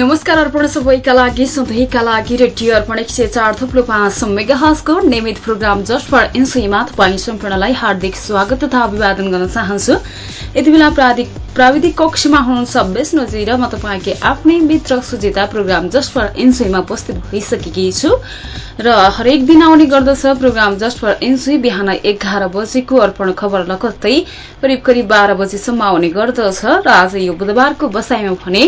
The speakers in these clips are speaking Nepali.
नमस्कार अर्पण सबैका लागि सधैँका लागि रेडियो अर्पण एक सय चार थुप्रो पाँच मेगाहजको नियमित प्रोग्राम जस्ट फर इन्सुईमा तपाईँ सम्पूर्णलाई हार्दिक स्वागत तथा अभिवादन गर्न चाहन्छु। यति बेला प्राविधिक कक्षमा हुनुहुन्छ विष्णुजी र म तपाईँकै आफ्नै मित्र सुजिता प्रोग्राम जस्ट फर इन्सुईमा उपस्थित भइसकेकी छु। र हरेक दिन आउने गर्दछ प्रोग्राम जस्ट फर इन्सुई बिहान एघार बजेको अर्पण खबर लगत्तै करिब करिब बाह्र बजीसम्म आउने गर्दछ र आज यो बुधबारको बसाइमा भने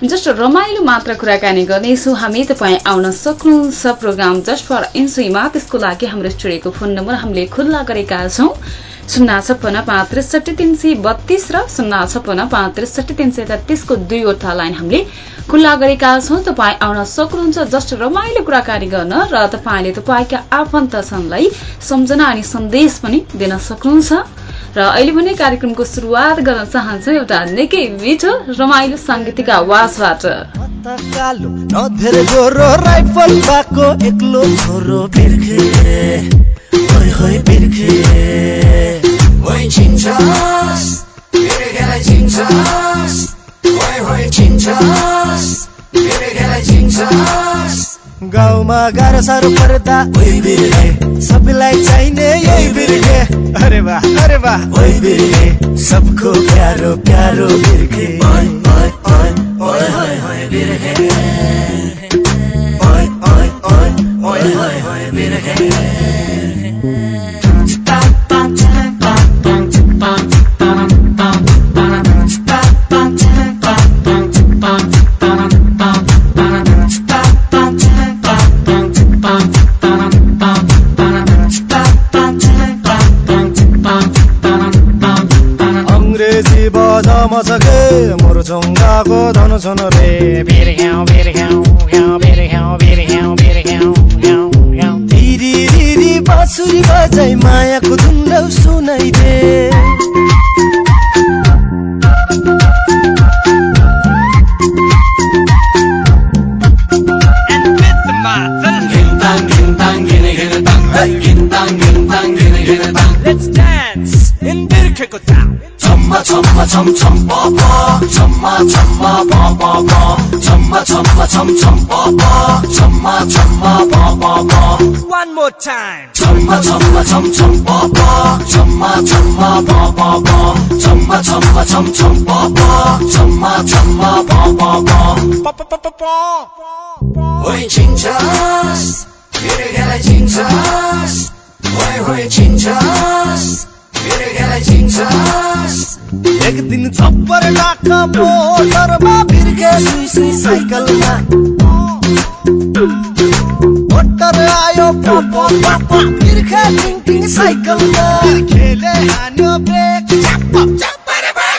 जस्ट रमाइलो मात्र कुराकानी गर्नेछौ हामी तपाईँ आउन सक्नुहुन्छ प्रोग्राम जस्ट फर इन्सुईमा। त्यसको लागि हाम्रो स्टुडियोको फोन नम्बर हामीले खुल्ला गरेका छौं। शून्य छप्पन्न पाँच त्रिसठी तिन सय बत्तीस र शून्य छप्पन्न पाँच त्रिसठी तिन सय तेत्तिसको दुईवटा लाइन हामीले खुल्ला गरेका छौं। तपाईँ आउन सक्नुहुन्छ जस्ट रमाइलो कुराकानी गर्न र तपाईँले तपाईँका आफन्तजनलाई सम्झना अनि सन्देश पनि दिन सक्नुहुन्छ। र अहिले पनि कार्यक्रमको सुरुवात गर्न चाहन्छु एउटा निकै मिठो रमाइलो साङ्गीतिक आवाजबाट। छोरो गाउँमा गाह्रो साह्रो पर्दा सबैलाई चाहिने यही बिर्खे अरे वाह अरे वाह। सबको प्यारो प्यारो बिर्खे मायाको धुन सुनाइदे। छम्मा छम्मा छम छम पप छम्मा छम्मा पप छम्मा छम्मा छम छम पप छम्मा छम्मा पप One more time. छम्मा छम्मा छम छम पप छम्मा छम्मा पप छम्मा छम्मा छम छम पप छम्मा छम्मा पप ओइ छिन्छस् बिरगेलाई छिन्छस् ओइ होइ छिन्छस् बिरगेलाई छिन्छस् एक दिन छप्पर डाका मोटरमा बिर्खे सुई साइकलमा मोटर आयो पप पप बिर्खे टिङ साइकलमा खेले हान्यो ब्रेक भाग्यो युटर्नमा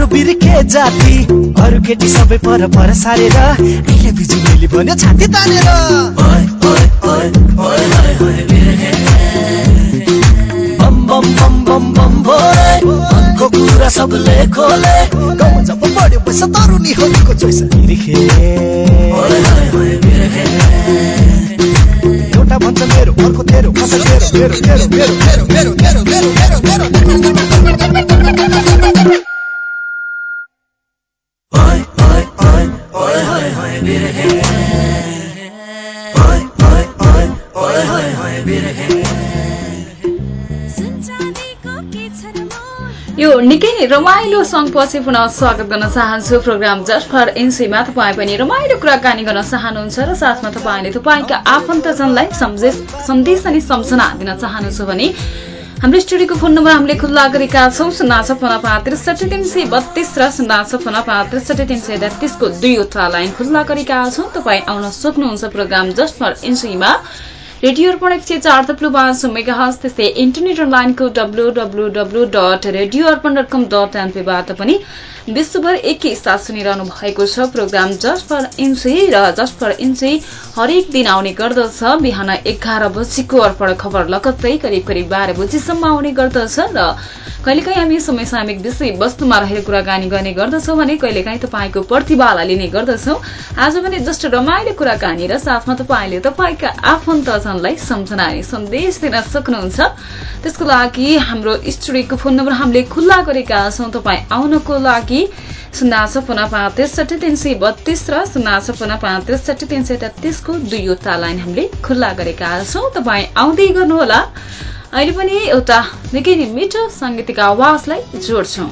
हाम्रो बिर्खे जाति अरू केटी सबै पर पर सारेर अहिले भन्यो छाती तानेर मनको कुरा सबले खोले गाउँमा जब बढ्यो पैसा तरुनी होलीको चोइस बिर्खे एउटा भन्छ मेरो अर्को तेरो कसै तेरो मेरो मेरो मेरो मेरो मेरो मेरो मेरो मेरो मेरो मेरो यो निकै नै रमाइलो सङपछि पुनः स्वागत गर्न चाहन्छु प्रोग्राम जस्ट फर एनसीमा तपाईँ पनि रमाइलो कुराकानी गर्न चाहनुहुन्छ र साथमा तपाईँले तपाईँका आफन्तजनलाई सन्देश अनि सम्झना दिन चाहनुहुन्छ भने हाम्रो स्टुडियोको फोन नम्बर हामीले खुल्ला गरेका छौँ शून्य छपन्न पाँच त्रिसठी तिन सय बत्तीस र शून्य छपन्न पाँच त्रिसठी तिन सय तेत्तिसको दुईवटा लाइन खुल्ला गरेका छौँ। तपाईँ आउन सक्नुहुन्छ प्रोग्राम जस्ट फर एनसीमा रेडियो अर्पण एक सय चार थप्लु पाँच मेगाहज त्यस्तै इन्टरनेट अनलाइनको W W W dot radio Arpan dot com dot एनपीबाट पनि विश्वभर एकैसाथ सुनिरहनु भएको छ। प्रोग्राम जस्ट फर इन्सी र जस्ट फर इन्सी हरेक दिन आउने गर्दछ। बिहान एघार बजीको अर्पण खबर लगत्तै करिब करिब बाह्र बजीसम्म आउने गर्दछ र कहिलेकाहीँ हामी समय सामिक विषय वस्तुमा रहेर कुराकानी गर्ने गर्दछौँ भने कहिलेकाहीँ तपाईँको प्रतिभालाई लिने गर्दछौँ। आज भने जस्ट रमाइलो कुराकानी र साथमा तपाईँले तपाईँका आफन्तजनलाई सम्झना सन्देश दिन सक्नुहुन्छ। त्यसको लागि हाम्रो स्टुडियोको फोन नम्बर हामीले खुल्ला गरेका छौँ। तपाईँ आउनको लागि शून्य छपन्न पाँच त्रिसठी तिन सय बत्तीस र शून्य छपन्न पाँच त्रिसठी तिन सय तेत्तिसको दुईवटा लाइन हामीले खुल्ला गरेका छौँ। तपाईँ आउँदै गर्नुहोला। अहिले पनि एउटा निकै नै मिठो साङ्गीतिक आवाजलाई जोड्छौँ।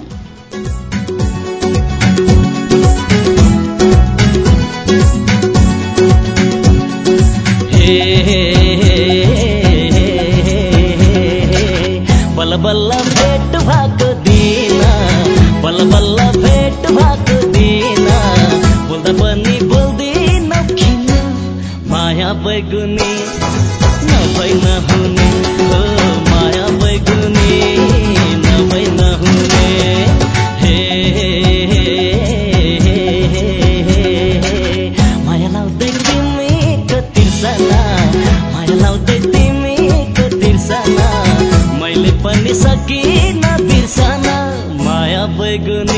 good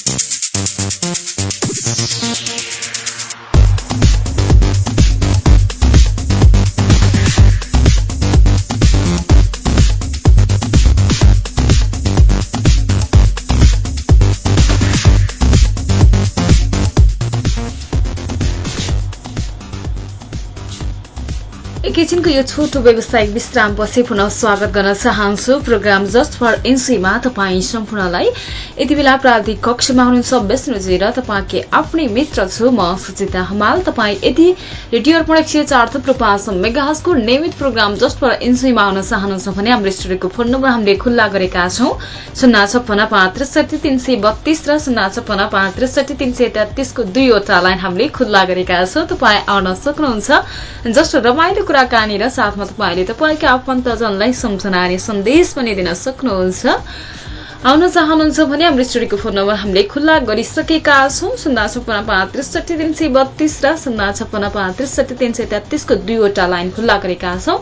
यो छोटो व्यावसायिक विश्रामपछि पुनः स्वागत गर्न चाहन्छु। प्रोग्राम जस्ट फर एनसीमा तपाईँ सम्पूर्णलाई। यति बेला प्राविधिक कक्षमा हुनुहुन्छ विष्णुजी र तपाईँकै आफ्नै मित्र छु म सुचिता हमाल। तपाईँ यदि रेडियो अर्पण एक सय चार थुप्रो पाँच मेगाहजको नियमित प्रोग्राम जस्ट फर एनसीमा आउन चाहनुहुन्छ भने हाम्रो स्टुडियोको फोन नम्बर हामीले खुल्ला गरेका छौं। शून्य छप्पन्न पाँच त्रिसठी तीन सय बत्तीस र शून्य छप्पन्न पाँच त्रिसठी तीन सय तेत्तिसको दुईवटा लाइन हामीले खुल्ला गरेका छौं। तपाईँ आउन सक्नुहुन्छ। जस्तो रमाइलो कुराकानी साथमा तपाईँले तपाईँका आफन्तजनलाई सम्झना अनि सन्देश पनि दिन सक्नुहुन्छ। आउन चाहनुहुन्छ भने हाम्रो स्टुडियोको फोन नम्बर हामीले खुल्ला गरिसकेका छौँ। शून्य छप्पन्न पाँच त्रिसठी तिन सय बत्तीस र शून्य छप्पन्न पाँच त्रिसठी तिन सय तेत्तिसको दुईवटा लाइन खुल्ला गरेका छौँ।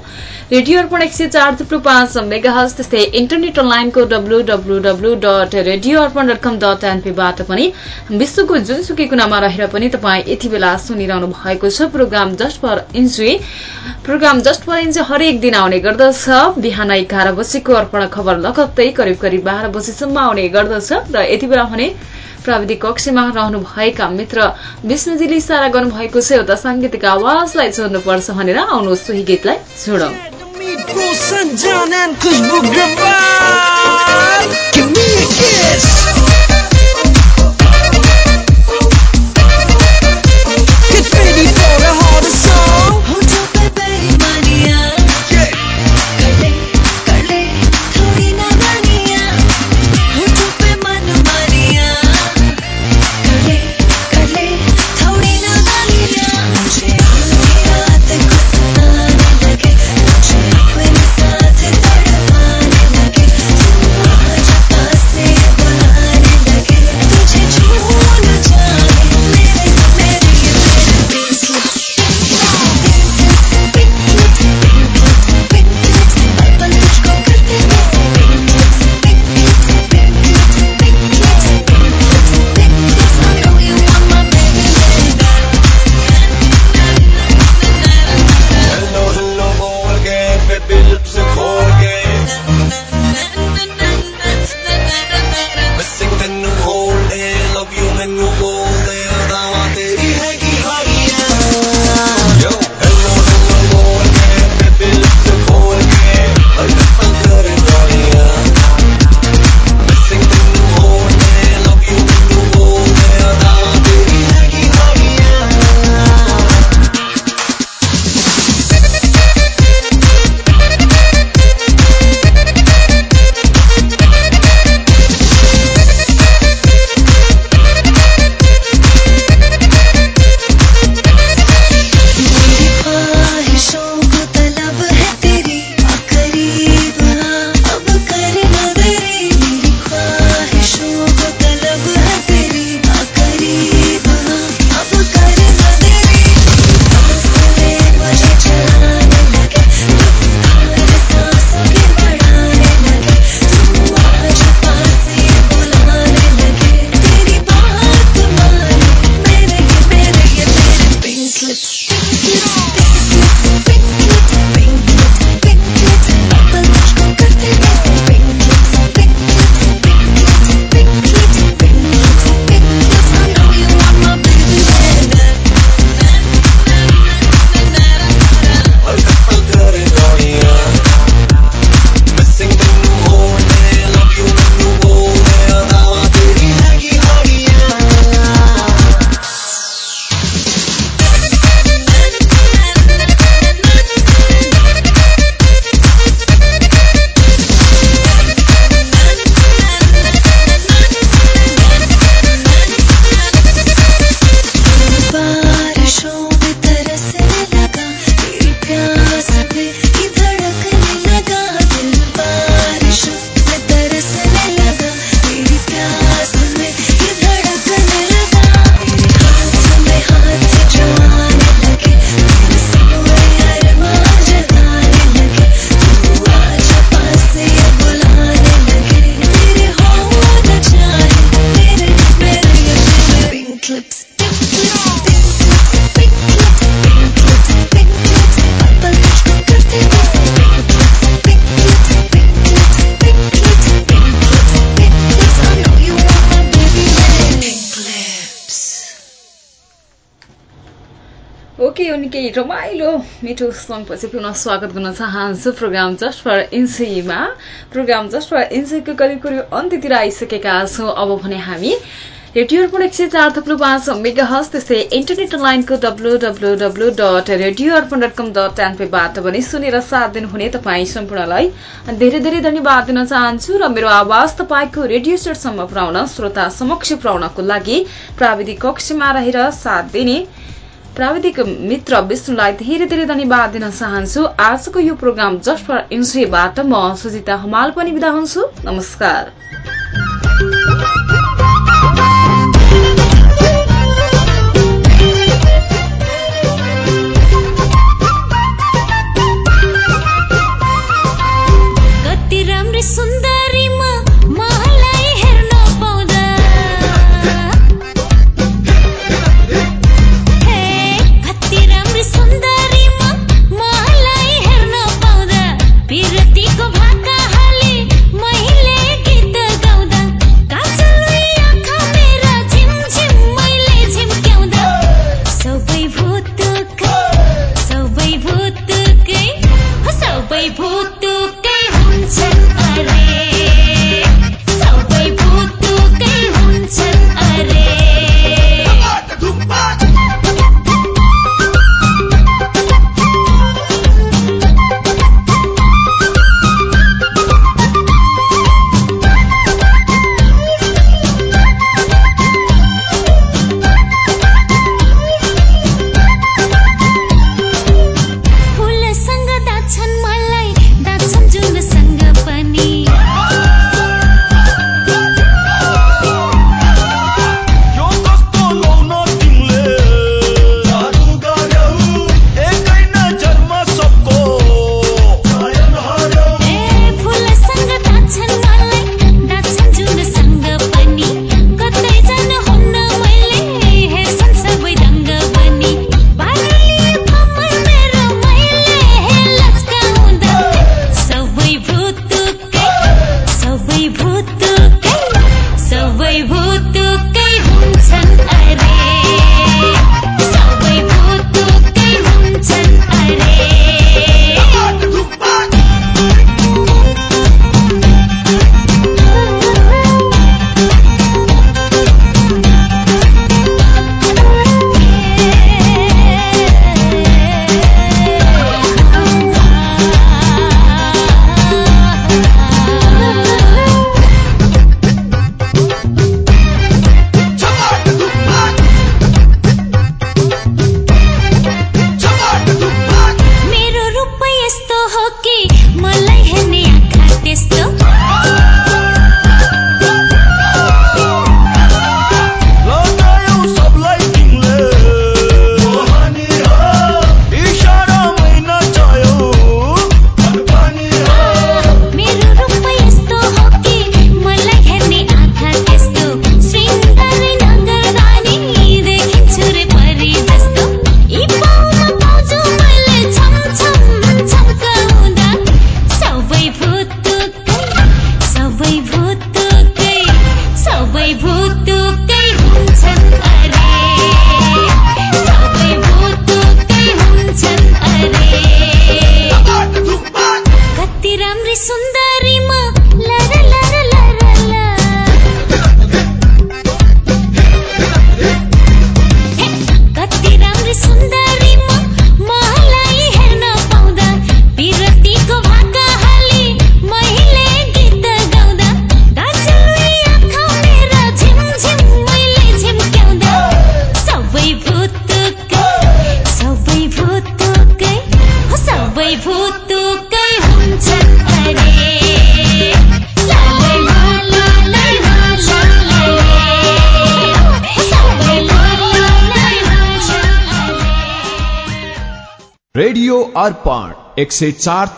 रेडियो अर्पण एक सय चार थुप्रो पाँच मेगाहज त्यस्तै इन्टरनेट अनलाइनको W W W dot radio Arpan dot com dot एनपीबाट पनि विश्वको जुनसुकै कुनामा रहेर पनि तपाईँ यति बेला सुनिरहनु भएको छ। Program just for enjoy program just for enjoy हरेक दिन आउने गर्दछ। बिहान एघार बजेको अर्पण खबर लगत्तै करिब करिब बाह्र बजीसम्म आउने गर्दछ र यति बेला भने प्राविधिक कक्षमा रहनुभएका मित्र विष्णुजीले इसारा गर्नुभएको छ एउटा साङ्गीतिक आवाजलाई छोड्नुपर्छ भनेर आउनुहोस् सोही गीतलाई छोडौँ. ओके यो निकै रमाइलो मिठो सङपछि पुनः स्वागत गर्न चाहन्छु प्रोग्राम जस्ट फर इन्सुईमा प्रोग्राम जस्ट फर इन्सुईको करिब करिब अन्त्यतिर आइसकेका छौँ। अब भने हामी रेडियो अर्पण एक सय चार थप्लु पाँच मेगा हस त्यस्तै इन्टरनेट लाइनको W W W dot radio Arpan dot com dot एनपीबाट पनि सुनेर साथ दिनुहुने तपाईँ सम्पूर्णलाई धेरै धेरै धन्यवाद दिन चाहन्छु र मेरो आवाज तपाईँको रेडियो सेटसम्म पुर्याउन श्रोता समक्ष पुर्याउनको लागि प्राविधिक कक्षमा रहेर साथ दिने प्राविधिक मित्र विष्णुलाई धेरै धेरै धन्यवाद दिन चाहन्छु। आजको यो प्रोग्राम जस्ट फर इन्सुबाट म सुजिता हमाल पनि बिदा हुन्छु। नमस्कार। 存在 एक सय चार